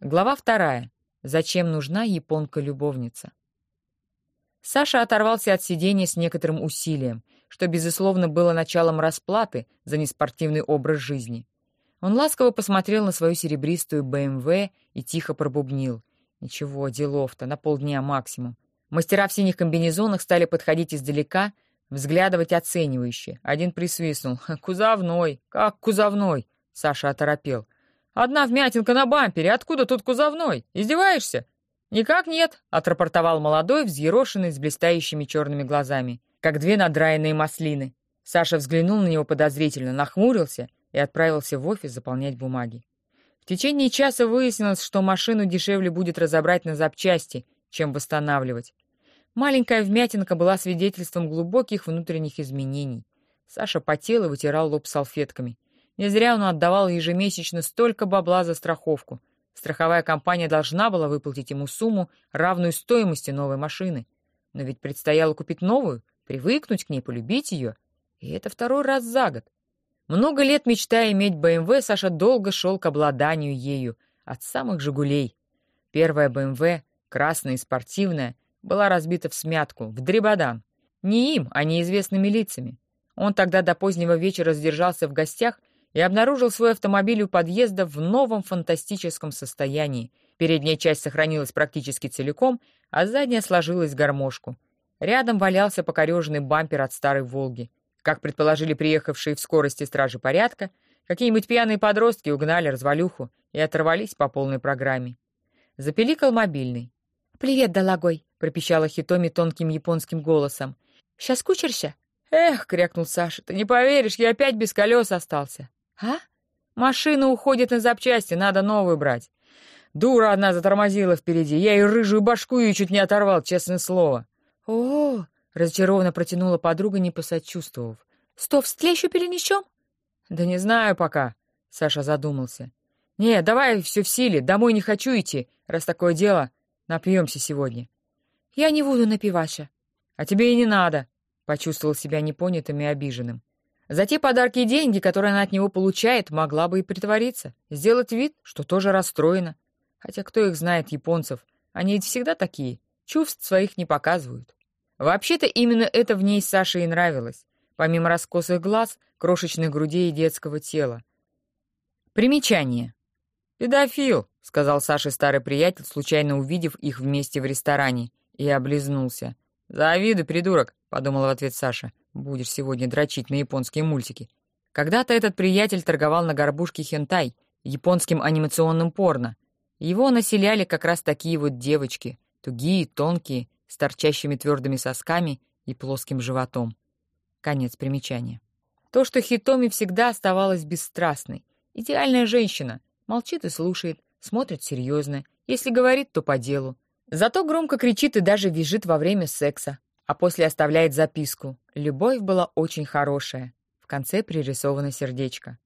Глава вторая. Зачем нужна японка-любовница? Саша оторвался от сидения с некоторым усилием, что, безусловно, было началом расплаты за неспортивный образ жизни. Он ласково посмотрел на свою серебристую БМВ и тихо пробубнил. Ничего, делов-то, на полдня максимум. Мастера в синих комбинезонах стали подходить издалека, взглядывать оценивающе. Один присвистнул. «Кузовной! Как кузовной?» Саша оторопел. «Одна вмятинка на бампере. Откуда тут кузовной? Издеваешься?» «Никак нет», — отрапортовал молодой, взъерошенный, с блистающими черными глазами, как две надраенные маслины. Саша взглянул на него подозрительно, нахмурился и отправился в офис заполнять бумаги. В течение часа выяснилось, что машину дешевле будет разобрать на запчасти, чем восстанавливать. Маленькая вмятинка была свидетельством глубоких внутренних изменений. Саша потел и вытирал лоб салфетками. Не зря он отдавал ежемесячно столько бабла за страховку. Страховая компания должна была выплатить ему сумму, равную стоимости новой машины. Но ведь предстояло купить новую, привыкнуть к ней, полюбить ее. И это второй раз за год. Много лет мечтая иметь БМВ, Саша долго шел к обладанию ею, от самых «Жигулей». Первая БМВ, красная и спортивная, была разбита в смятку, в дребодан. Не им, а неизвестными лицами. Он тогда до позднего вечера задержался в гостях и обнаружил свой автомобиль у подъезда в новом фантастическом состоянии. Передняя часть сохранилась практически целиком, а задняя сложилась в гармошку. Рядом валялся покореженный бампер от старой «Волги». Как предположили приехавшие в скорости стражи порядка, какие-нибудь пьяные подростки угнали развалюху и оторвались по полной программе. Запеликал мобильный. «Привет, дорогой!» — пропищала Хитоми тонким японским голосом. «Сейчас кучерся?» «Эх!» — крякнул Саша. «Ты не поверишь, я опять без колес остался». «А?» «Машина уходит на запчасти, надо новую брать». Дура одна затормозила впереди. Я и рыжую башку ее чуть не оторвал, честное слово. О, Разочарованно протянула подруга, не посочувствовав. «Сто в стлещу перенесем?» «Да не знаю пока», — Саша задумался. «Не, давай все в силе, домой не хочу идти, раз такое дело. Напьемся сегодня». «Я не буду напиваша». «А тебе и не надо», — почувствовал себя непонятым и обиженным. За те подарки и деньги, которые она от него получает, могла бы и притвориться, сделать вид, что тоже расстроена. Хотя кто их знает, японцев, они ведь всегда такие, чувств своих не показывают. Вообще-то именно это в ней Саше и нравилось, помимо раскосых глаз, крошечных грудей и детского тела. Примечание. «Педофил», — сказал Саше старый приятель, случайно увидев их вместе в ресторане, и облизнулся. «Завидуй, придурок», — подумала в ответ Саша. «Будешь сегодня дрочить на японские мультики». Когда-то этот приятель торговал на горбушке хентай, японским анимационным порно. Его населяли как раз такие вот девочки, тугие, тонкие, с торчащими твердыми сосками и плоским животом. Конец примечания. То, что Хитоми всегда оставалась бесстрастной. Идеальная женщина. Молчит и слушает, смотрит серьезно. Если говорит, то по делу. Зато громко кричит и даже визжит во время секса. А после оставляет записку. Любовь была очень хорошая. В конце пририсовано сердечко.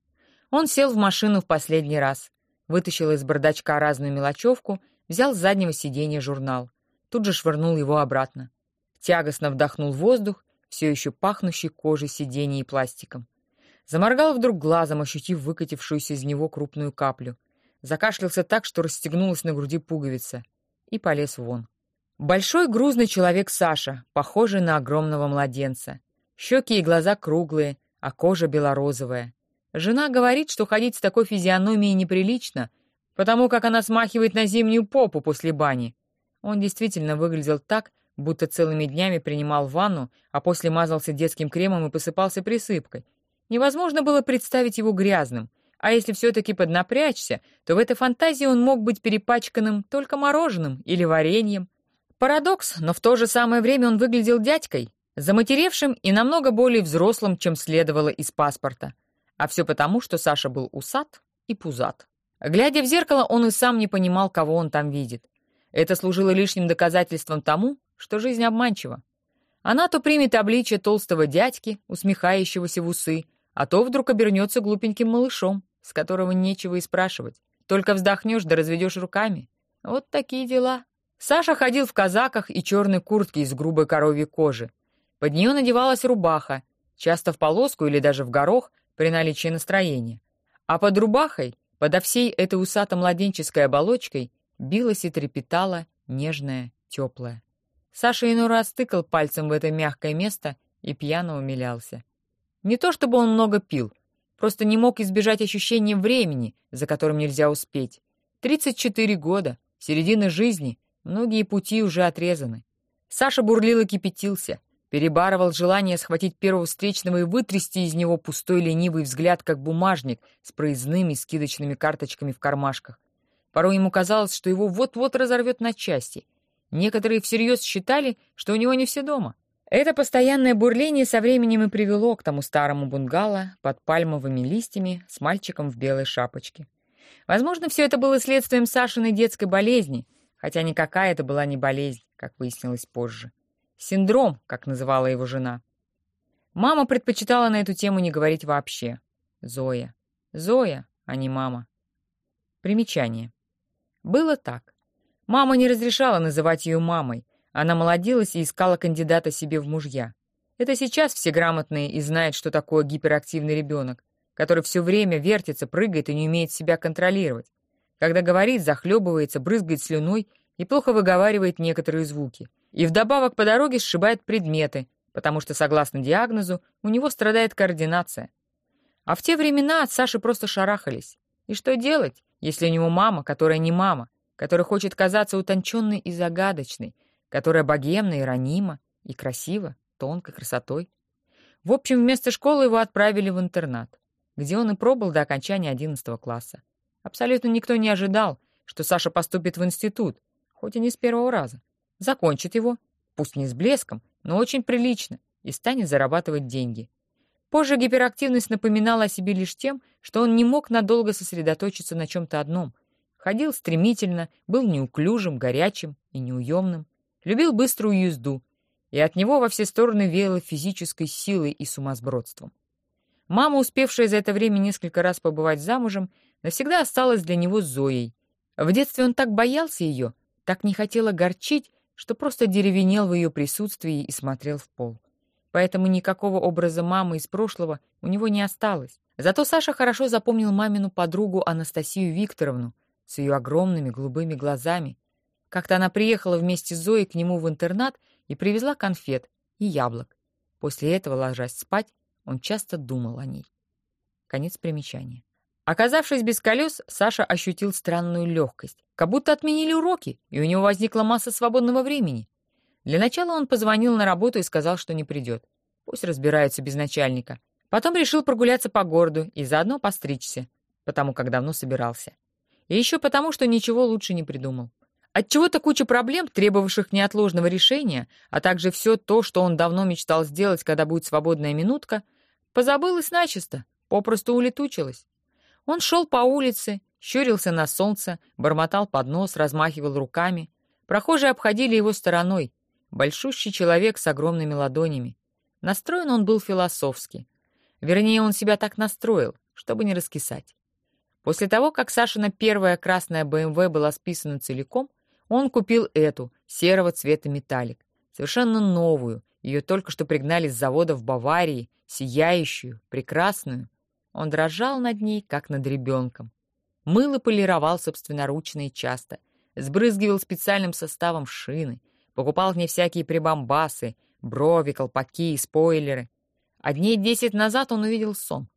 Он сел в машину в последний раз. Вытащил из бардачка разную мелочевку, взял с заднего сиденья журнал тут же швырнул его обратно. Тягостно вдохнул воздух, все еще пахнущий кожей сидений и пластиком. Заморгал вдруг глазом, ощутив выкатившуюся из него крупную каплю. Закашлялся так, что расстегнулась на груди пуговица. И полез вон. Большой грузный человек Саша, похожий на огромного младенца. Щеки и глаза круглые, а кожа белорозовая. Жена говорит, что ходить с такой физиономией неприлично, потому как она смахивает на зимнюю попу после бани. Он действительно выглядел так, будто целыми днями принимал ванну, а после мазался детским кремом и посыпался присыпкой. Невозможно было представить его грязным, а если все-таки поднапрячься, то в этой фантазии он мог быть перепачканным только мороженым или вареньем. Парадокс, но в то же самое время он выглядел дядькой, заматеревшим и намного более взрослым, чем следовало из паспорта. А все потому, что Саша был усат и пузат. Глядя в зеркало, он и сам не понимал, кого он там видит. Это служило лишним доказательством тому, что жизнь обманчива. Она то примет обличие толстого дядьки, усмехающегося в усы, а то вдруг обернется глупеньким малышом, с которого нечего и спрашивать. Только вздохнешь да разведешь руками. Вот такие дела. Саша ходил в казаках и черной куртке из грубой коровьей кожи. Под нее надевалась рубаха, часто в полоску или даже в горох при наличии настроения. А под рубахой Подо всей этой усато-младенческой оболочкой билась и трепетала нежная, теплая. Саша иной раз тыкал пальцем в это мягкое место и пьяно умилялся. Не то чтобы он много пил, просто не мог избежать ощущения времени, за которым нельзя успеть. 34 года, середина жизни, многие пути уже отрезаны. Саша бурлил и кипятился, перебарывал желание схватить первого встречного и вытрясти из него пустой ленивый взгляд, как бумажник с проездными скидочными карточками в кармашках. Порой ему казалось, что его вот-вот разорвет на части. Некоторые всерьез считали, что у него не все дома. Это постоянное бурление со временем и привело к тому старому бунгало под пальмовыми листьями с мальчиком в белой шапочке. Возможно, все это было следствием Сашиной детской болезни, хотя никакая это была не болезнь, как выяснилось позже. Синдром, как называла его жена. Мама предпочитала на эту тему не говорить вообще. Зоя. Зоя, а не мама. Примечание. Было так. Мама не разрешала называть ее мамой, она молодилась и искала кандидата себе в мужья. Это сейчас все грамотные и знают, что такое гиперактивный ребенок, который все время вертится, прыгает и не умеет себя контролировать. Когда говорит, захлебывается, брызгает слюной и плохо выговаривает некоторые звуки. И вдобавок по дороге сшибает предметы, потому что, согласно диагнозу, у него страдает координация. А в те времена от Саши просто шарахались. И что делать, если у него мама, которая не мама, которая хочет казаться утонченной и загадочной, которая богемна и ранима, и красива, тонкой красотой. В общем, вместо школы его отправили в интернат, где он и пробыл до окончания 11 класса. Абсолютно никто не ожидал, что Саша поступит в институт, хоть и не с первого раза. Закончит его, пусть не с блеском, но очень прилично, и станет зарабатывать деньги. Позже гиперактивность напоминала о себе лишь тем, что он не мог надолго сосредоточиться на чем-то одном. Ходил стремительно, был неуклюжим, горячим и неуемным любил быструю езду, и от него во все стороны веяло физической силой и сумасбродством. Мама, успевшая за это время несколько раз побывать замужем, навсегда осталась для него Зоей. В детстве он так боялся ее, так не хотел огорчить, что просто деревенел в ее присутствии и смотрел в пол. Поэтому никакого образа мамы из прошлого у него не осталось. Зато Саша хорошо запомнил мамину подругу Анастасию Викторовну с ее огромными голубыми глазами, как-то она приехала вместе с Зоей к нему в интернат и привезла конфет и яблок. После этого, ложась спать, он часто думал о ней. Конец примечания. Оказавшись без колес, Саша ощутил странную легкость, как будто отменили уроки, и у него возникла масса свободного времени. Для начала он позвонил на работу и сказал, что не придет. Пусть разбираются без начальника. Потом решил прогуляться по городу и заодно постричься, потому как давно собирался. И еще потому, что ничего лучше не придумал. Отчего-то куча проблем, требовавших неотложного решения, а также все то, что он давно мечтал сделать, когда будет свободная минутка, позабылось начисто, попросту улетучилось. Он шел по улице, щурился на солнце, бормотал под нос, размахивал руками. Прохожие обходили его стороной. Большущий человек с огромными ладонями. Настроен он был философски. Вернее, он себя так настроил, чтобы не раскисать. После того, как Сашина первая красная БМВ была списана целиком, он купил эту, серого цвета металлик, совершенно новую, ее только что пригнали с завода в Баварии, сияющую, прекрасную. Он дрожал над ней, как над ребенком. Мыл и полировал собственноручно и часто, сбрызгивал специальным составом шины, покупал в ней всякие прибамбасы, брови, колпаки и спойлеры. А дней десять назад он увидел сон.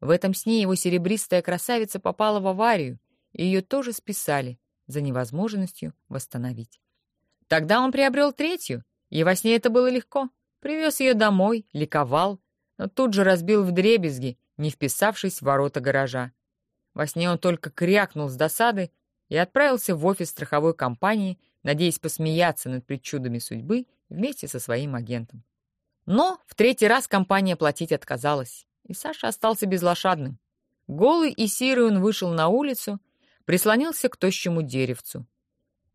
В этом сне его серебристая красавица попала в аварию, и ее тоже списали, за невозможностью восстановить. Тогда он приобрел третью, и во сне это было легко. Привез ее домой, ликовал, но тут же разбил в дребезги, не вписавшись в ворота гаража. Во сне он только крякнул с досады и отправился в офис страховой компании, надеясь посмеяться над причудами судьбы вместе со своим агентом. Но в третий раз компания платить отказалась, и Саша остался безлошадным. Голый и сирый он вышел на улицу прислонился к тощему деревцу.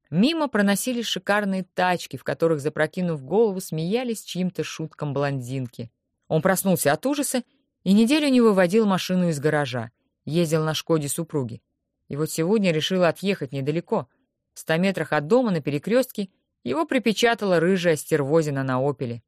Мимо проносились шикарные тачки, в которых, запрокинув голову, смеялись чьим-то шуткам блондинки. Он проснулся от ужаса и неделю не выводил машину из гаража, ездил на «Шкоде» супруги. И вот сегодня решил отъехать недалеко. В ста метрах от дома на перекрестке его припечатала рыжая стервозина на «Опеле».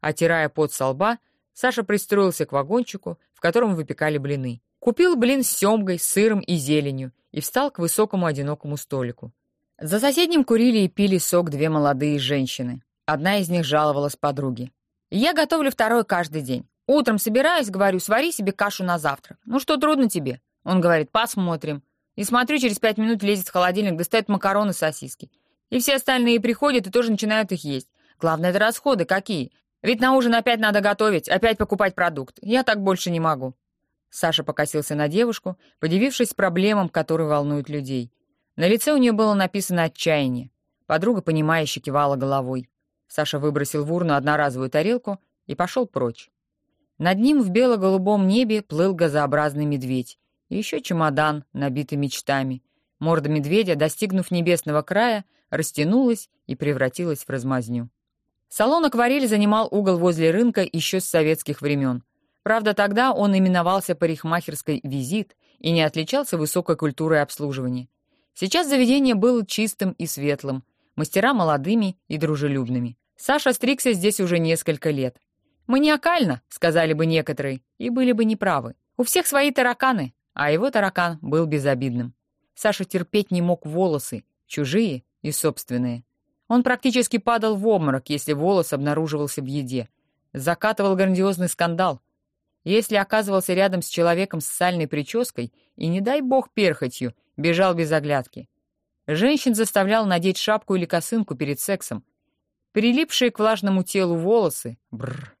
Отирая пот со лба, Саша пристроился к вагончику, в котором выпекали блины. Купил блин с семгой, сыром и зеленью и встал к высокому одинокому столику. За соседним курили и пили сок две молодые женщины. Одна из них жаловалась подруге. «Я готовлю второй каждый день. Утром собираюсь, говорю, свари себе кашу на завтрак. Ну что трудно тебе?» Он говорит, «Посмотрим». И смотрю, через пять минут лезет в холодильник, достает макароны, сосиски. И все остальные приходят и тоже начинают их есть. Главное, это расходы какие. Ведь на ужин опять надо готовить, опять покупать продукт. Я так больше не могу». Саша покосился на девушку, подивившись проблемам, которые волнуют людей. На лице у нее было написано «отчаяние». Подруга, понимающе кивала головой. Саша выбросил в урну одноразовую тарелку и пошел прочь. Над ним в бело-голубом небе плыл газообразный медведь. И еще чемодан, набитый мечтами. Морда медведя, достигнув небесного края, растянулась и превратилась в размазню. Салон акварели занимал угол возле рынка еще с советских времен. Правда, тогда он именовался парикмахерской «Визит» и не отличался высокой культурой обслуживания. Сейчас заведение было чистым и светлым, мастера молодыми и дружелюбными. Саша стригся здесь уже несколько лет. «Маниакально», — сказали бы некоторые, и были бы неправы. У всех свои тараканы, а его таракан был безобидным. Саша терпеть не мог волосы, чужие и собственные. Он практически падал в обморок, если волос обнаруживался в еде. Закатывал грандиозный скандал. Если оказывался рядом с человеком с сальной прической и, не дай бог, перхотью, бежал без оглядки. Женщин заставлял надеть шапку или косынку перед сексом. Прилипшие к влажному телу волосы — бррр.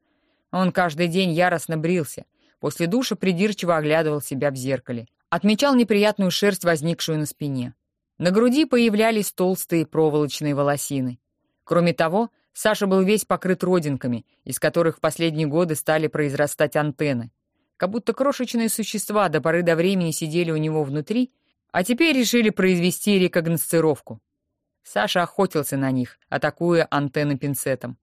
Он каждый день яростно брился. После душа придирчиво оглядывал себя в зеркале. Отмечал неприятную шерсть, возникшую на спине. На груди появлялись толстые проволочные волосины. Кроме того, Саша был весь покрыт родинками, из которых в последние годы стали произрастать антенны. Как будто крошечные существа до поры до времени сидели у него внутри, а теперь решили произвести рекогносцировку. Саша охотился на них, атакуя антенны пинцетом.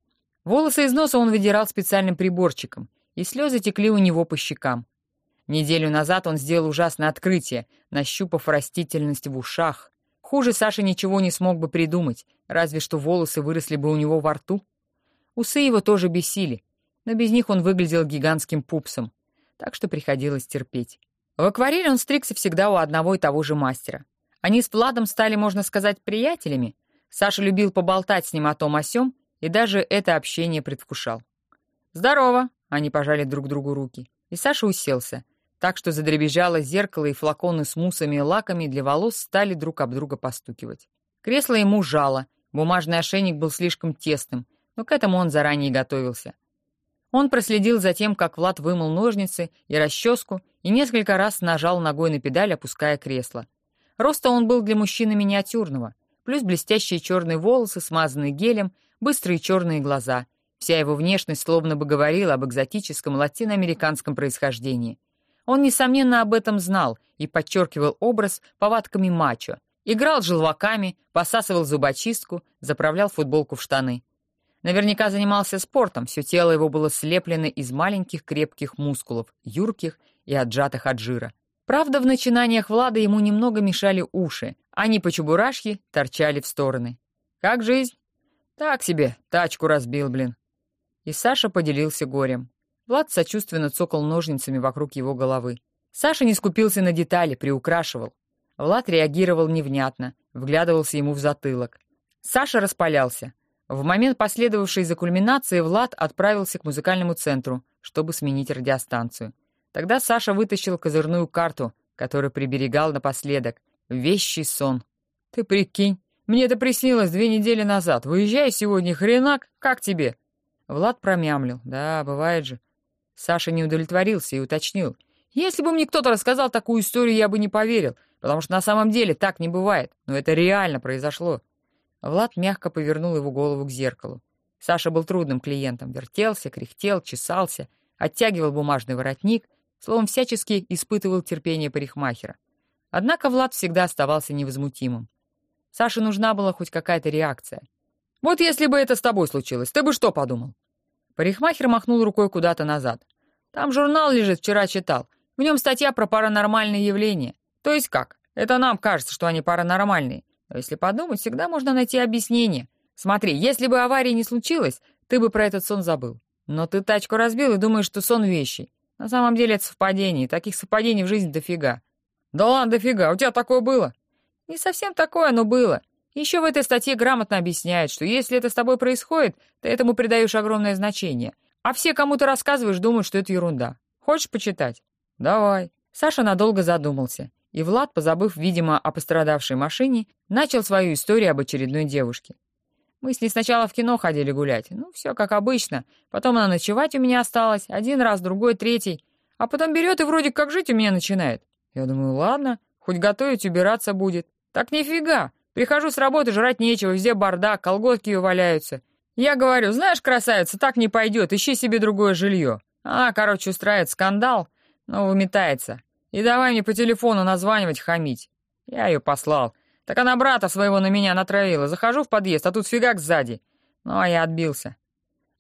Волосы из носа он выдирал специальным приборчиком, и слезы текли у него по щекам. Неделю назад он сделал ужасное открытие, нащупав растительность в ушах, Хуже Саша ничего не смог бы придумать, разве что волосы выросли бы у него во рту. Усы его тоже бесили, но без них он выглядел гигантским пупсом, так что приходилось терпеть. В акварели он стригся всегда у одного и того же мастера. Они с Владом стали, можно сказать, приятелями. Саша любил поболтать с ним о том о сём, и даже это общение предвкушал. «Здорово!» — они пожали друг другу руки. И Саша уселся — так что задребезжало зеркало, и флаконы с муссами и лаками для волос стали друг об друга постукивать. Кресло ему жало, бумажный ошейник был слишком тесным, но к этому он заранее готовился. Он проследил за тем, как Влад вымыл ножницы и расческу, и несколько раз нажал ногой на педаль, опуская кресло. Роста он был для мужчины миниатюрного, плюс блестящие черные волосы, смазанные гелем, быстрые черные глаза. Вся его внешность словно бы говорила об экзотическом латиноамериканском происхождении. Он, несомненно, об этом знал и подчеркивал образ повадками мачо. Играл желваками, посасывал зубочистку, заправлял футболку в штаны. Наверняка занимался спортом, все тело его было слеплено из маленьких крепких мускулов, юрких и отжатых от жира. Правда, в начинаниях Влада ему немного мешали уши, не по чебурашке торчали в стороны. «Как жизнь?» «Так себе, тачку разбил, блин». И Саша поделился горем. Влад сочувственно цокал ножницами вокруг его головы. Саша не скупился на детали, приукрашивал. Влад реагировал невнятно, вглядывался ему в затылок. Саша распалялся. В момент последовавшей за кульминацией Влад отправился к музыкальному центру, чтобы сменить радиостанцию. Тогда Саша вытащил козырную карту, которую приберегал напоследок. Вещий сон. «Ты прикинь, мне это приснилось две недели назад. Выезжай сегодня, хренак, как тебе?» Влад промямлил. «Да, бывает же. Саша не удовлетворился и уточнил. «Если бы мне кто-то рассказал такую историю, я бы не поверил, потому что на самом деле так не бывает, но это реально произошло». Влад мягко повернул его голову к зеркалу. Саша был трудным клиентом, вертелся, кряхтел, чесался, оттягивал бумажный воротник, словом, всячески испытывал терпение парикмахера. Однако Влад всегда оставался невозмутимым. Саше нужна была хоть какая-то реакция. «Вот если бы это с тобой случилось, ты бы что подумал?» Парикмахер махнул рукой куда-то назад. «Там журнал лежит, вчера читал. В нем статья про паранормальные явления. То есть как? Это нам кажется, что они паранормальные. Но если подумать, всегда можно найти объяснение. Смотри, если бы аварии не случилось, ты бы про этот сон забыл. Но ты тачку разбил и думаешь, что сон вещий. На самом деле это совпадение, таких совпадений в жизни дофига. Да ладно, дофига, у тебя такое было? Не совсем такое, но было. Еще в этой статье грамотно объясняют, что если это с тобой происходит, ты этому придаешь огромное значение. А все, кому ты рассказываешь, думают, что это ерунда. Хочешь почитать? Давай. Саша надолго задумался, и Влад, позабыв, видимо, о пострадавшей машине, начал свою историю об очередной девушке. Мы с ней сначала в кино ходили гулять. Ну, все как обычно. Потом она ночевать у меня осталась. Один раз, другой, третий. А потом берет и вроде как жить у меня начинает. Я думаю, ладно, хоть готовить, убираться будет. Так нифига. Прихожу с работы, жрать нечего, везде бардак, колготки ее валяются. Я говорю, знаешь, красавица, так не пойдет, ищи себе другое жилье. Она, короче, устраивает скандал, но выметается. И давай мне по телефону названивать, хамить. Я ее послал. Так она брата своего на меня натравила. Захожу в подъезд, а тут фигак сзади. Ну, а я отбился.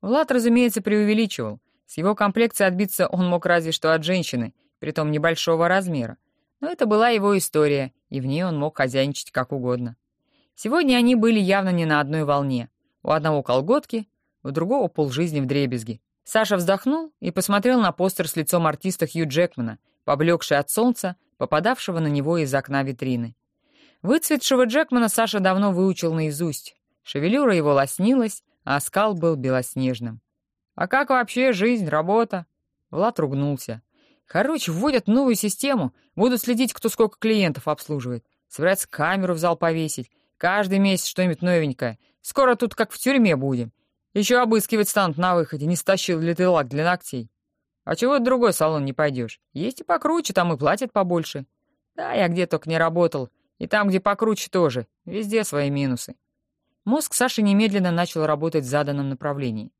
Влад, разумеется, преувеличивал. С его комплекцией отбиться он мог разве что от женщины, притом небольшого размера. Но это была его история, и в ней он мог хозяйничать как угодно. Сегодня они были явно не на одной волне. У одного колготки, у другого полжизни в дребезги. Саша вздохнул и посмотрел на постер с лицом артиста Хью Джекмана, поблекший от солнца, попадавшего на него из окна витрины. Выцветшего Джекмана Саша давно выучил наизусть. Шевелюра его лоснилась, а оскал был белоснежным. «А как вообще жизнь, работа?» Влад ругнулся. «Короче, вводят новую систему, будут следить, кто сколько клиентов обслуживает. Собираются камеру в зал повесить. Каждый месяц что-нибудь новенькое. Скоро тут как в тюрьме будем. Еще обыскивать станут на выходе, не стащил ли ты лак для ногтей. А чего в другой салон не пойдешь? Есть и покруче, там и платят побольше. Да, я где только не работал. И там, где покруче тоже. Везде свои минусы. Мозг Саши немедленно начал работать в заданном направлении.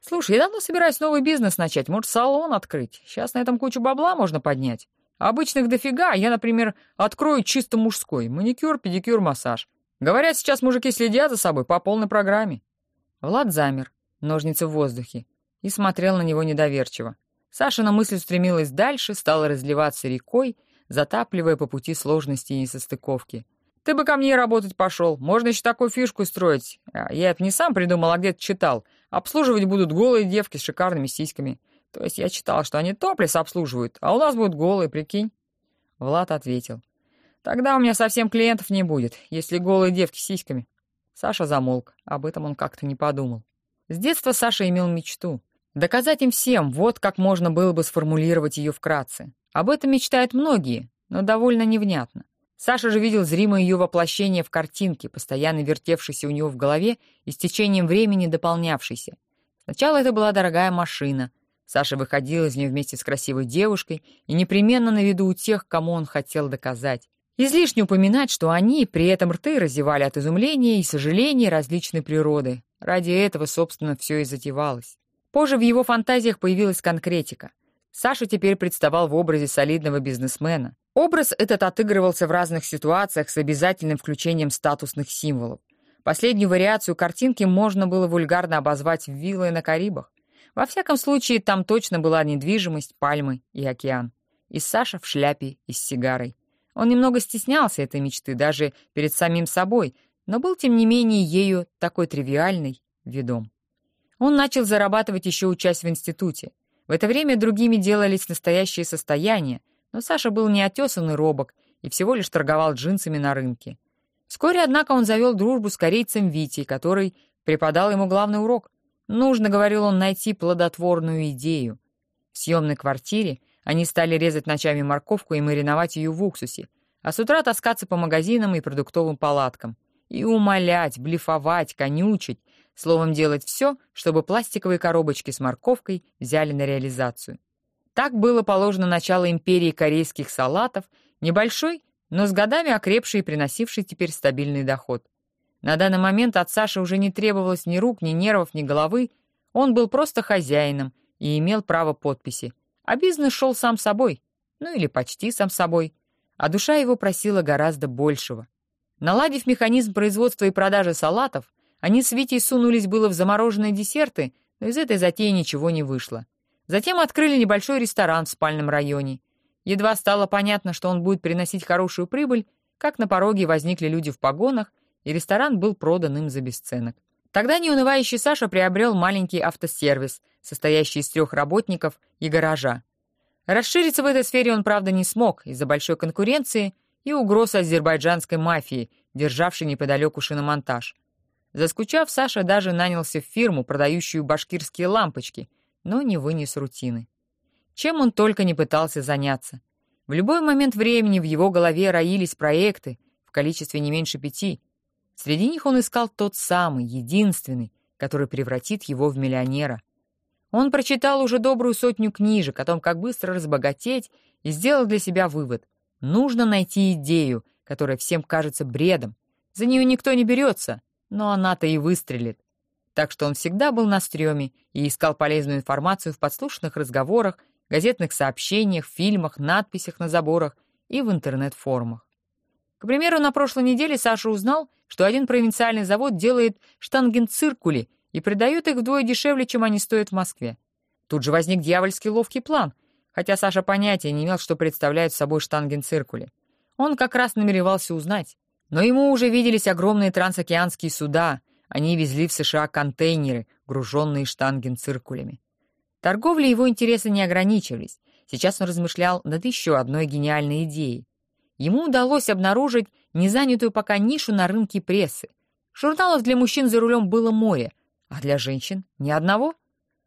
«Слушай, я давно собираюсь новый бизнес начать. Может, салон открыть? Сейчас на этом кучу бабла можно поднять. Обычных дофига. Я, например, открою чисто мужской. Маникюр, педикюр, массаж. Говорят, сейчас мужики следят за собой по полной программе. Влад замер, ножницы в воздухе, и смотрел на него недоверчиво. Сашина мысль устремилась дальше, стала разливаться рекой, затапливая по пути сложности и несостыковки. «Ты бы ко мне работать пошел. Можно еще такую фишку строить. А, я это не сам придумал, а где-то читал. Обслуживать будут голые девки с шикарными сиськами. То есть я читал, что они топлес обслуживают, а у нас будут голые, прикинь?» Влад ответил. «Тогда у меня совсем клиентов не будет, если голые девки с сиськами. Саша замолк, об этом он как-то не подумал. С детства Саша имел мечту. Доказать им всем, вот как можно было бы сформулировать ее вкратце. Об этом мечтают многие, но довольно невнятно. Саша же видел зримое ее воплощение в картинке, постоянно вертевшейся у него в голове и с течением времени дополнявшейся. Сначала это была дорогая машина. Саша выходил из нее вместе с красивой девушкой и непременно на виду у тех, кому он хотел доказать. Излишне упоминать, что они при этом рты разевали от изумления и сожаления различной природы. Ради этого, собственно, все и затевалось. Позже в его фантазиях появилась конкретика. Саша теперь представал в образе солидного бизнесмена. Образ этот отыгрывался в разных ситуациях с обязательным включением статусных символов. Последнюю вариацию картинки можно было вульгарно обозвать виллой на Карибах. Во всяком случае, там точно была недвижимость, пальмы и океан. И Саша в шляпе и с сигарой. Он немного стеснялся этой мечты даже перед самим собой, но был, тем не менее, ею такой тривиальной видом. Он начал зарабатывать еще учась в институте. В это время другими делались настоящие состояния, но Саша был неотесанный робок и всего лишь торговал джинсами на рынке. Вскоре, однако, он завел дружбу с корейцем Витей, который преподал ему главный урок. Нужно, говорил он, найти плодотворную идею. В съемной квартире они стали резать ночами морковку и мариновать ее в уксусе, а с утра таскаться по магазинам и продуктовым палаткам. И умолять, блефовать, конючить, словом, делать все, чтобы пластиковые коробочки с морковкой взяли на реализацию. Так было положено начало империи корейских салатов, небольшой, но с годами окрепший и приносивший теперь стабильный доход. На данный момент от Саши уже не требовалось ни рук, ни нервов, ни головы, он был просто хозяином и имел право подписи — а бизнес шел сам собой, ну или почти сам собой, а душа его просила гораздо большего. Наладив механизм производства и продажи салатов, они с Витей сунулись было в замороженные десерты, но из этой затеи ничего не вышло. Затем открыли небольшой ресторан в спальном районе. Едва стало понятно, что он будет приносить хорошую прибыль, как на пороге возникли люди в погонах, и ресторан был продан им за бесценок. Тогда неунывающий Саша приобрел маленький автосервис, состоящий из трех работников и гаража. Расшириться в этой сфере он, правда, не смог из-за большой конкуренции и угроз азербайджанской мафии, державшей неподалеку шиномонтаж. Заскучав, Саша даже нанялся в фирму, продающую башкирские лампочки, но не вынес рутины. Чем он только не пытался заняться. В любой момент времени в его голове роились проекты в количестве не меньше пяти. Среди них он искал тот самый, единственный, который превратит его в миллионера. Он прочитал уже добрую сотню книжек о том, как быстро разбогатеть, и сделал для себя вывод. Нужно найти идею, которая всем кажется бредом. За нее никто не берется, но она-то и выстрелит. Так что он всегда был на стреме и искал полезную информацию в подслушанных разговорах, газетных сообщениях, фильмах, надписях на заборах и в интернет-форумах. К примеру, на прошлой неделе Саша узнал, что один провинциальный завод делает штангенциркули и продает их вдвое дешевле, чем они стоят в Москве. Тут же возник дьявольский ловкий план, хотя Саша понятия не имел, что представляют собой штангенциркули. Он как раз намеревался узнать. Но ему уже виделись огромные трансокеанские суда, они везли в США контейнеры, груженные штангенциркулями. Торговли его интересы не ограничивались. Сейчас он размышлял над еще одной гениальной идеей. Ему удалось обнаружить незанятую пока нишу на рынке прессы. Журналов для мужчин за рулем было море, а для женщин — ни одного.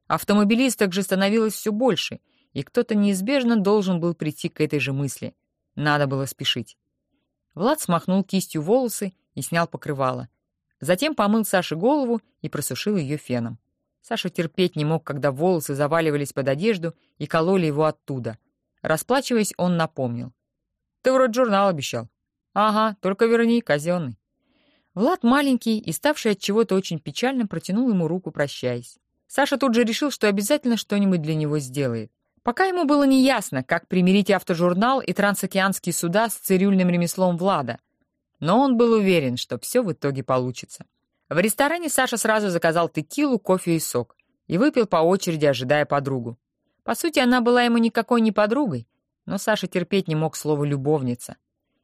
Автомобилисток же становилось все больше, и кто-то неизбежно должен был прийти к этой же мысли. Надо было спешить. Влад смахнул кистью волосы и снял покрывало. Затем помыл Саше голову и просушил ее феном. Саша терпеть не мог, когда волосы заваливались под одежду и кололи его оттуда. Расплачиваясь, он напомнил. «Ты вроде журнал обещал». «Ага, только верни, казенный». Влад маленький и ставший от чего-то очень печальным протянул ему руку, прощаясь. Саша тут же решил, что обязательно что-нибудь для него сделает. Пока ему было неясно, как примирить автожурнал и трансокеанские суда с цирюльным ремеслом Влада. Но он был уверен, что все в итоге получится. В ресторане Саша сразу заказал текилу, кофе и сок и выпил по очереди, ожидая подругу. По сути, она была ему никакой не подругой, но Саша терпеть не мог слово «любовница».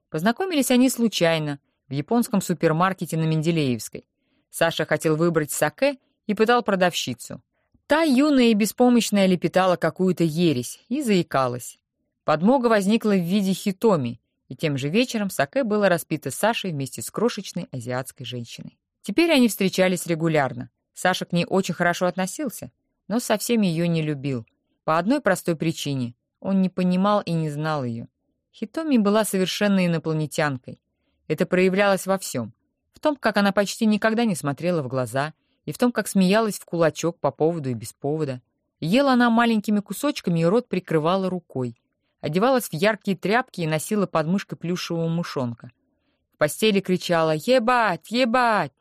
Познакомились они случайно, в японском супермаркете на Менделеевской. Саша хотел выбрать саке и пытал продавщицу. Та юная и беспомощная лепетала какую-то ересь и заикалась. Подмога возникла в виде хитоми, и тем же вечером саке было распито Сашей вместе с крошечной азиатской женщиной. Теперь они встречались регулярно. Саша к ней очень хорошо относился, но совсем ее не любил. По одной простой причине. Он не понимал и не знал ее. Хитоми была совершенно инопланетянкой. Это проявлялось во всем. В том, как она почти никогда не смотрела в глаза, и в том, как смеялась в кулачок по поводу и без повода. Ела она маленькими кусочками и рот прикрывала рукой. Одевалась в яркие тряпки и носила под мышкой плюшевого мышонка. В постели кричала «Ебать! Ебать!».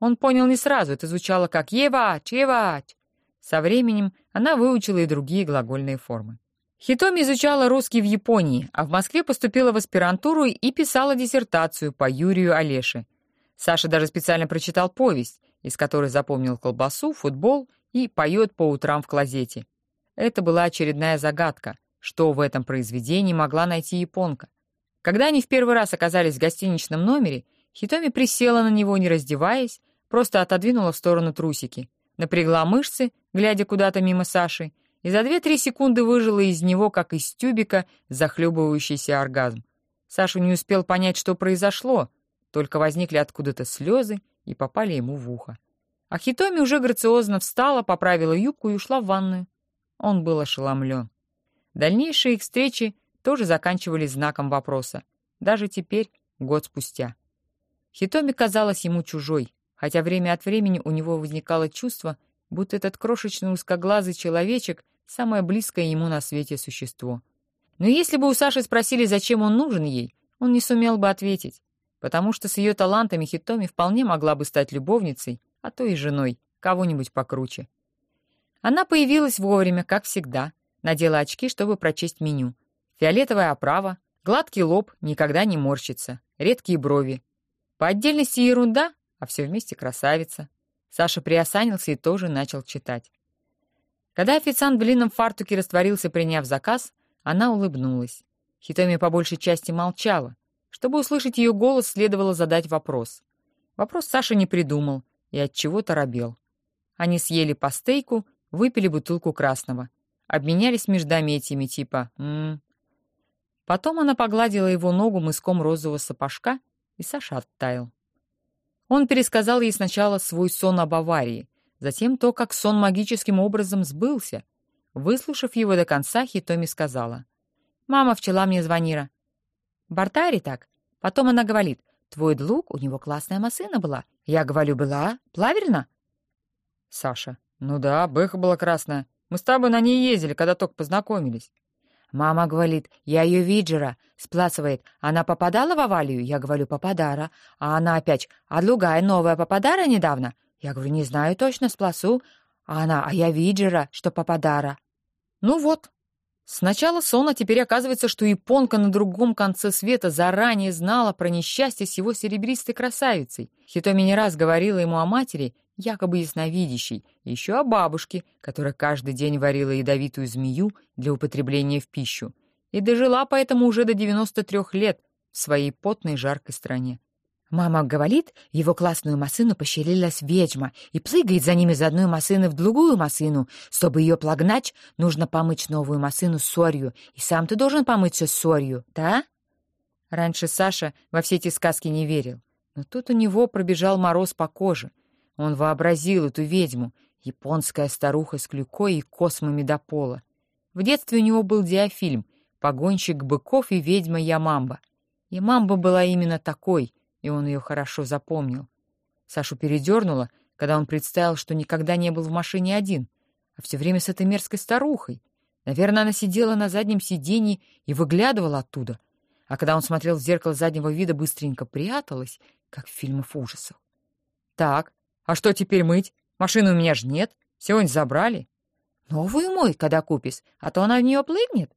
Он понял не сразу, это звучало как «Ебать! Ебать!». Со временем она выучила и другие глагольные формы. Хитоми изучала русский в Японии, а в Москве поступила в аспирантуру и писала диссертацию по Юрию Олеше. Саша даже специально прочитал повесть, из которой запомнил колбасу, футбол и поет по утрам в клозете. Это была очередная загадка, что в этом произведении могла найти японка. Когда они в первый раз оказались в гостиничном номере, Хитоми присела на него, не раздеваясь, просто отодвинула в сторону трусики, напрягла мышцы, глядя куда-то мимо Саши, и за две-три секунды выжила из него, как из тюбика, захлебывающийся оргазм. Саша не успел понять, что произошло, только возникли откуда-то слезы и попали ему в ухо. А Хитоми уже грациозно встала, поправила юбку и ушла в ванную. Он был ошеломлен. Дальнейшие их встречи тоже заканчивались знаком вопроса, даже теперь, год спустя. Хитоми казалась ему чужой, хотя время от времени у него возникало чувство, будто этот крошечный узкоглазый человечек — самое близкое ему на свете существо. Но если бы у Саши спросили, зачем он нужен ей, он не сумел бы ответить, потому что с ее талантами Хитоми вполне могла бы стать любовницей, а то и женой, кого-нибудь покруче. Она появилась вовремя, как всегда, надела очки, чтобы прочесть меню. Фиолетовая оправа, гладкий лоб, никогда не морщится, редкие брови. По отдельности ерунда, а все вместе красавица. Саша приосанился и тоже начал читать. Когда официант в длинном фартуке растворился, приняв заказ, она улыбнулась. Хитоми по большей части молчала. Чтобы услышать ее голос, следовало задать вопрос. Вопрос Саша не придумал и от чего то робел. Они съели по стейку, выпили бутылку красного. обменялись междометиями типа «М Потом она погладила его ногу мыском розового сапожка, и Саша оттаял. Он пересказал ей сначала свой сон об аварии, затем то, как сон магическим образом сбылся. Выслушав его до конца, Хитоми сказала. «Мама вчера мне звонила. Бартари так. Потом она говорит, твой друг, у него классная машина была. Я говорю, была? Плаверна?» Саша. «Ну да, бэха была красная. Мы с тобой на ней ездили, когда только познакомились». Мама говорит, я ее виджера, спласывает. Она попадала в аварию? Я говорю, попадара. А она опять, а другая новая попадара недавно? Я говорю, не знаю точно, спласу. А она, а я виджера, что попадара. Ну вот. Сначала сон, а теперь оказывается, что японка на другом конце света заранее знала про несчастье с его серебристой красавицей. Хитоми не раз говорила ему о матери, якобы ясновидящей, еще о бабушке, которая каждый день варила ядовитую змею для употребления в пищу, и дожила поэтому уже до 93 лет в своей потной жаркой стране. Мама говорит, его классную масыну пощелилась ведьма и плыгает за ними из одной масыны в другую масыну. Чтобы ее плагнать, нужно помыть новую масыну с солью, и сам ты должен помыться с солью, да? Раньше Саша во все эти сказки не верил, но тут у него пробежал мороз по коже. Он вообразил эту ведьму, японская старуха с клюкой и космами до пола. В детстве у него был диафильм «Погонщик быков и ведьма Ямамба». Ямамба была именно такой, и он ее хорошо запомнил. Сашу передернуло, когда он представил, что никогда не был в машине один, а все время с этой мерзкой старухой. Наверное, она сидела на заднем сиденье и выглядывала оттуда, а когда он смотрел в зеркало заднего вида, быстренько пряталась, как в фильмах ужасов. Так, а что теперь мыть? Машины у меня же нет. Сегодня забрали. Новую мой, когда купишь, а то она в нее плыгнет.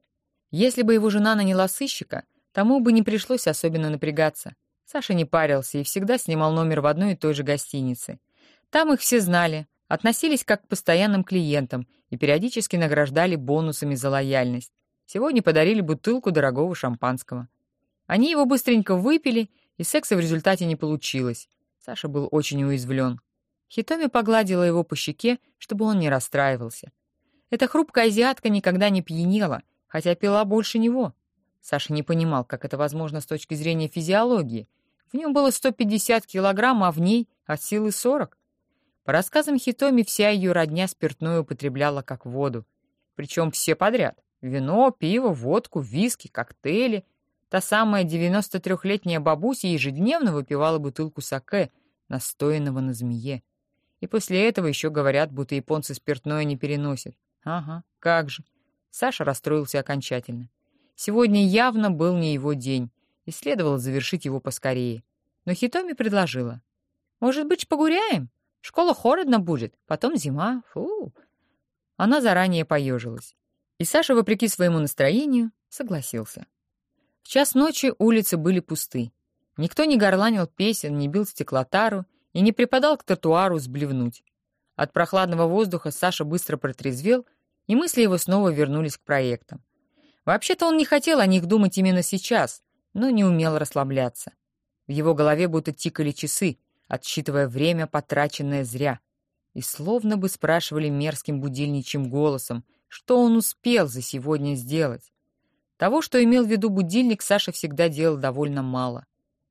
Если бы его жена наняла сыщика, тому бы не пришлось особенно напрягаться. Саша не парился и всегда снимал номер в одной и той же гостинице. Там их все знали, относились как к постоянным клиентам и периодически награждали бонусами за лояльность. Сегодня подарили бутылку дорогого шампанского. Они его быстренько выпили, и секса в результате не получилось. Саша был очень уязвлен. Хитоми погладила его по щеке, чтобы он не расстраивался. Эта хрупкая азиатка никогда не пьянела, хотя пила больше него. Саша не понимал, как это возможно с точки зрения физиологии. В нем было 150 килограмм, а в ней от силы 40. По рассказам Хитоми, вся ее родня спиртное употребляла как воду. Причем все подряд. Вино, пиво, водку, виски, коктейли. Та самая 93-летняя бабуся ежедневно выпивала бутылку саке, настоянного на змее. И после этого еще говорят, будто японцы спиртное не переносят. Ага, как же. Саша расстроился окончательно. Сегодня явно был не его день, и следовало завершить его поскорее. Но Хитоми предложила. «Может быть, погуряем? Школа холодно будет, потом зима. Фу!» Она заранее поежилась. И Саша, вопреки своему настроению, согласился. В час ночи улицы были пусты. Никто не горланил песен, не бил стеклотару, и не припадал к тротуару сблевнуть. От прохладного воздуха Саша быстро протрезвел, и мысли его снова вернулись к проектам. Вообще-то он не хотел о них думать именно сейчас, но не умел расслабляться. В его голове будто тикали часы, отсчитывая время, потраченное зря, и словно бы спрашивали мерзким будильничьим голосом, что он успел за сегодня сделать. Того, что имел в виду будильник, Саша всегда делал довольно мало.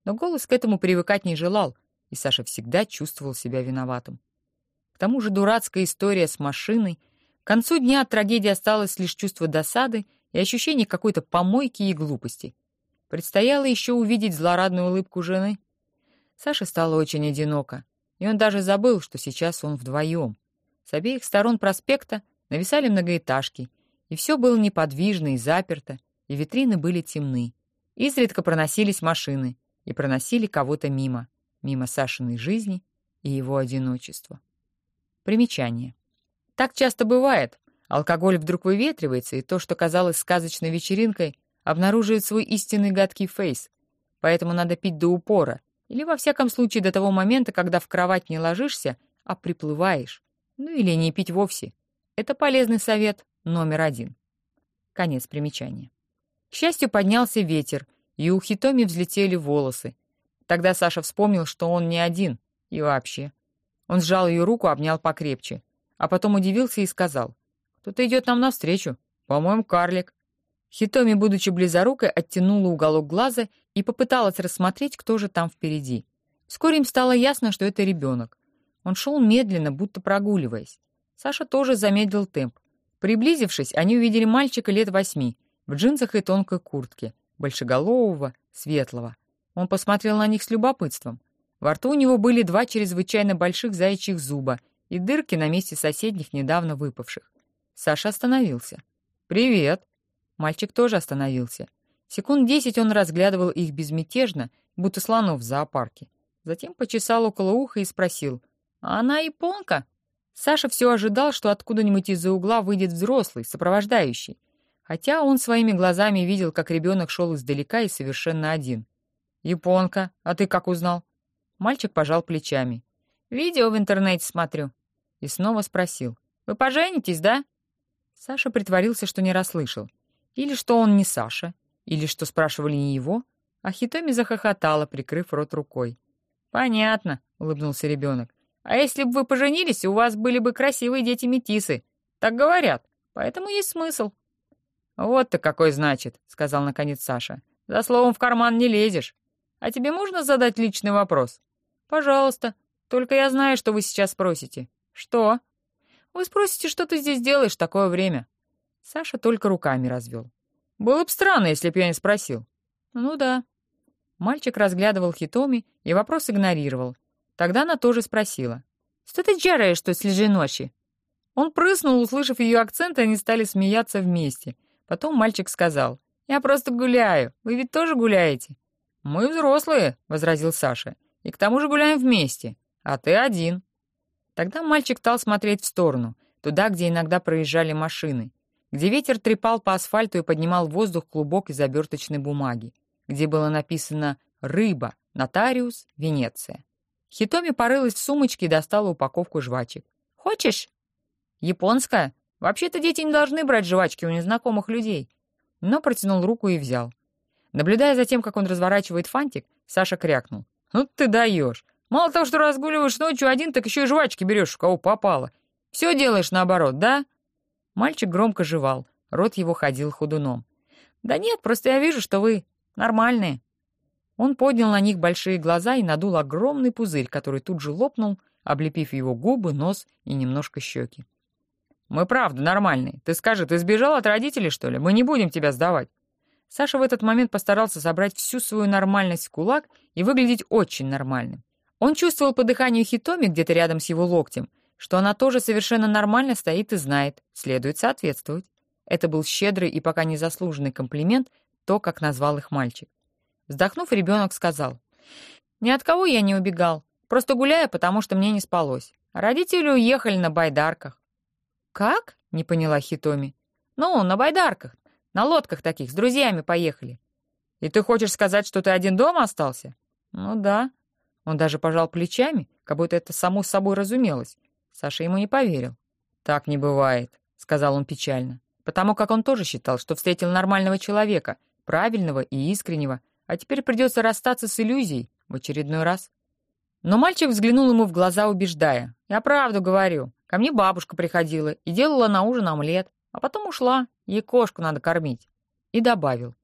Но голос к этому привыкать не желал, и Саша всегда чувствовал себя виноватым. К тому же дурацкая история с машиной. К концу дня от трагедии осталось лишь чувство досады и ощущение какой-то помойки и глупости. Предстояло еще увидеть злорадную улыбку жены. Саше стало очень одиноко, и он даже забыл, что сейчас он вдвоем. С обеих сторон проспекта нависали многоэтажки, и все было неподвижно и заперто, и витрины были темны. Изредка проносились машины, и проносили кого-то мимо мимо Сашиной жизни и его одиночества. Примечание. Так часто бывает. Алкоголь вдруг выветривается, и то, что казалось сказочной вечеринкой, обнаруживает свой истинный гадкий фейс. Поэтому надо пить до упора, или во всяком случае до того момента, когда в кровать не ложишься, а приплываешь. Ну или не пить вовсе. Это полезный совет номер один. Конец примечания. К счастью, поднялся ветер, и у Хитоми взлетели волосы, Тогда Саша вспомнил, что он не один. И вообще. Он сжал ее руку, обнял покрепче. А потом удивился и сказал. Кто-то идет нам навстречу. По-моему, карлик». Хитоми, будучи близорукой, оттянула уголок глаза и попыталась рассмотреть, кто же там впереди. Вскоре им стало ясно, что это ребенок. Он шел медленно, будто прогуливаясь. Саша тоже замедлил темп. Приблизившись, они увидели мальчика лет восьми, в джинсах и тонкой куртке, большеголового, светлого. Он посмотрел на них с любопытством. Во рту у него были два чрезвычайно больших заячьих зуба и дырки на месте соседних, недавно выпавших. Саша остановился. «Привет!» Мальчик тоже остановился. Секунд десять он разглядывал их безмятежно, будто слонов в зоопарке. Затем почесал около уха и спросил, «А она японка?» Саша все ожидал, что откуда-нибудь из-за угла выйдет взрослый, сопровождающий. Хотя он своими глазами видел, как ребенок шел издалека и совершенно один. «Японка, а ты как узнал?» Мальчик пожал плечами. «Видео в интернете смотрю». И снова спросил. «Вы поженитесь, да?» Саша притворился, что не расслышал. Или что он не Саша, или что спрашивали не его, а Хитоми захохотала, прикрыв рот рукой. «Понятно», — улыбнулся ребенок. А если бы вы поженились, у вас были бы красивые дети-метисы. Так говорят, поэтому есть смысл». «Вот ты какой значит», — сказал наконец Саша. «За словом в карман не лезешь. А тебе можно задать личный вопрос?» «Пожалуйста. Только я знаю, что вы сейчас спросите». «Что?» «Вы спросите, что ты здесь делаешь такое время?» Саша только руками развел. «Было бы странно, если б я не спросил». «Ну да». Мальчик разглядывал Хитоми и вопрос игнорировал, Тогда она тоже спросила. «Что ты делаешь тут среди ночи?» Он прыснул, услышав ее акцент, и они стали смеяться вместе. Потом мальчик сказал. «Я просто гуляю. Вы ведь тоже гуляете?» «Мы взрослые», — возразил Саша. «И к тому же гуляем вместе. А ты один». Тогда мальчик стал смотреть в сторону, туда, где иногда проезжали машины, где ветер трепал по асфальту и поднимал в воздух клубок из оберточной бумаги, где было написано «Рыба. Нотариус. Венеция». Хитоми порылась в сумочке и достала упаковку жвачек. «Хочешь?» «Японская? Вообще-то дети не должны брать жвачки у незнакомых людей». Но протянул руку и взял. Наблюдая за тем, как он разворачивает фантик, Саша крякнул. «Ну ты даешь! Мало того, что разгуливаешь ночью один, так еще и жвачки берешь, у кого попало. Все делаешь наоборот, да?» Мальчик громко жевал, рот его ходил ходуном. «Да нет, просто я вижу, что вы нормальные». Он поднял на них большие глаза и надул огромный пузырь, который тут же лопнул, облепив его губы, нос и немножко щеки. «Мы правда нормальные. Ты скажи, ты сбежал от родителей, что ли? Мы не будем тебя сдавать». Саша в этот момент постарался собрать всю свою нормальность в кулак и выглядеть очень нормальным. Он чувствовал по дыханию Хитоми где-то рядом с его локтем, что она тоже совершенно нормально стоит и знает, следует соответствовать. Это был щедрый и пока незаслуженный комплимент, то, как назвал их мальчик. Вздохнув, ребенок сказал. «Ни от кого я не убегал. Просто гуляю, потому что мне не спалось. Родители уехали на байдарках». «Как?» — не поняла Хитоми. «Ну, на байдарках. На лодках таких, с друзьями поехали». «И ты хочешь сказать, что ты один дома остался?» «Ну да». Он даже пожал плечами, как будто это само собой разумелось. Саша ему не поверил. «Так не бывает», — сказал он печально, потому как он тоже считал, что встретил нормального человека, правильного и искреннего, а теперь придется расстаться с иллюзией в очередной раз. Но мальчик взглянул ему в глаза, убеждая. «Я правду говорю. Ко мне бабушка приходила и делала на ужин омлет, а потом ушла. Ей кошку надо кормить». И добавил.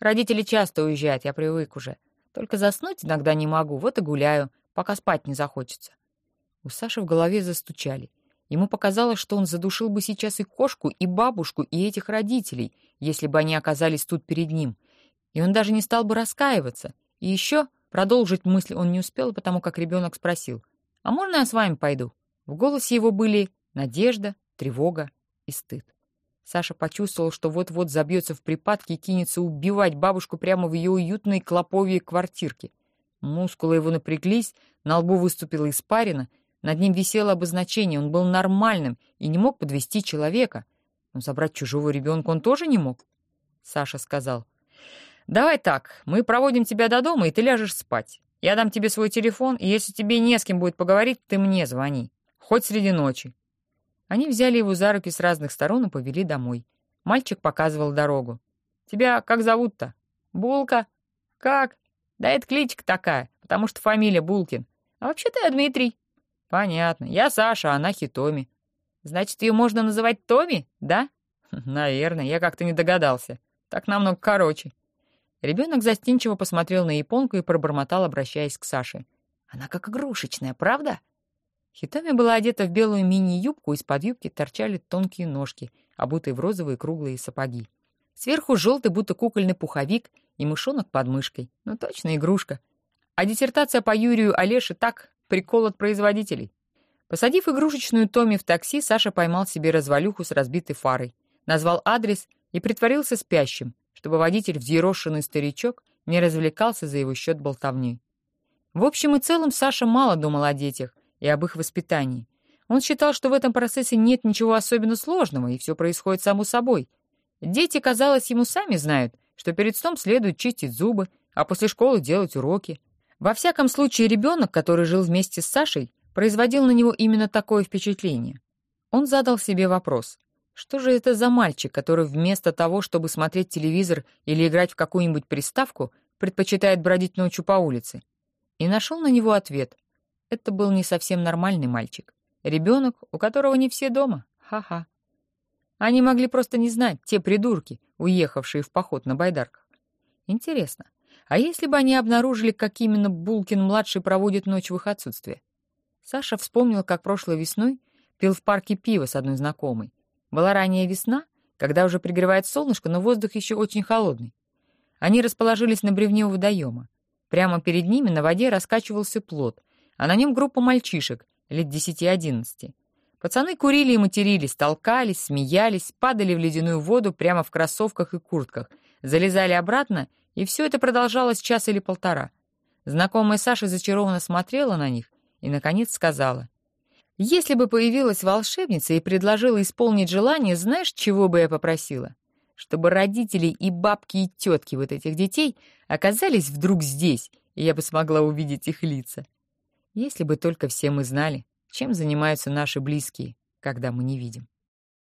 «Родители часто уезжают, я привык уже. Только заснуть иногда не могу, вот и гуляю, пока спать не захочется». У Саши в голове застучали. Ему показалось, что он задушил бы сейчас и кошку, и бабушку, и этих родителей, если бы они оказались тут перед ним — и он даже не стал бы раскаиваться. И еще продолжить мысль он не успел, потому как ребенок спросил, «А можно я с вами пойду?» В голосе его были надежда, тревога и стыд. Саша почувствовал, что вот-вот забьется в припадке и кинется убивать бабушку прямо в ее уютной клоповьей квартирке. Мускулы его напряглись, на лбу выступила испарина, над ним висело обозначение, он был нормальным и не мог подвести человека. Но забрать чужого ребенка он тоже не мог. Саша сказал, «Давай так, мы проводим тебя до дома, и ты ляжешь спать. Я дам тебе свой телефон, и если тебе не с кем будет поговорить, ты мне звони. Хоть среди ночи». Они взяли его за руки с разных сторон и повели домой. Мальчик показывал дорогу. «Тебя как зовут-то?» «Булка». «Как?» «Да это кличка такая, потому что фамилия Булкин. А вообще-то я Дмитрий». «Понятно. Я Саша, а она Хитоми». Значит, ее можно называть Томи, да? Наверное, я как-то не догадался. Так намного короче. Ребенок застенчиво посмотрел на японку и пробормотал, обращаясь к Саше. Она как игрушечная, правда? Хитоми была одета в белую мини-юбку, из-под юбки торчали тонкие ножки, обутые в розовые круглые сапоги. Сверху желтый, будто кукольный пуховик и мышонок под мышкой. Ну, точно игрушка. А диссертация по Юрию Олеше так, прикол от производителей. Посадив игрушечную Томи в такси, Саша поймал себе развалюху с разбитой фарой, назвал адрес и притворился спящим, чтобы водитель, взъерошенный старичок, не развлекался за его счет болтовней. В общем и целом Саша мало думал о детях, и об их воспитании. Он считал, что в этом процессе нет ничего особенно сложного, и все происходит само собой. Дети, казалось, ему сами знают, что перед сном следует чистить зубы, а после школы делать уроки. Во всяком случае, ребенок, который жил вместе с Сашей, производил на него именно такое впечатление. Он задал себе вопрос. Что же это за мальчик, который вместо того, чтобы смотреть телевизор или играть в какую-нибудь приставку, предпочитает бродить ночью по улице? И нашел на него ответ. Это был не совсем нормальный мальчик. Ребенок, у которого не все дома. Ха-ха. Они могли просто не знать, те придурки, уехавшие в поход на байдарках. Интересно, а если бы они обнаружили, как именно Булкин-младший проводит ночь в их отсутствие? Саша вспомнил, как прошлой весной пил в парке пиво с одной знакомой. Была ранняя весна, когда уже пригревает солнышко, но воздух еще очень холодный. Они расположились на бревне у водоема. Прямо перед ними на воде раскачивался плот — а на нем группа мальчишек, лет десяти-одиннадцати. Пацаны курили и матерились, толкались, смеялись, падали в ледяную воду прямо в кроссовках и куртках, залезали обратно, и все это продолжалось час или полтора. Знакомая Саша зачарованно смотрела на них и, наконец, сказала, «Если бы появилась волшебница и предложила исполнить желание, знаешь, чего бы я попросила? Чтобы родители и бабки и тетки вот этих детей оказались вдруг здесь, и я бы смогла увидеть их лица. Если бы только все мы знали, чем занимаются наши близкие, когда мы не видим.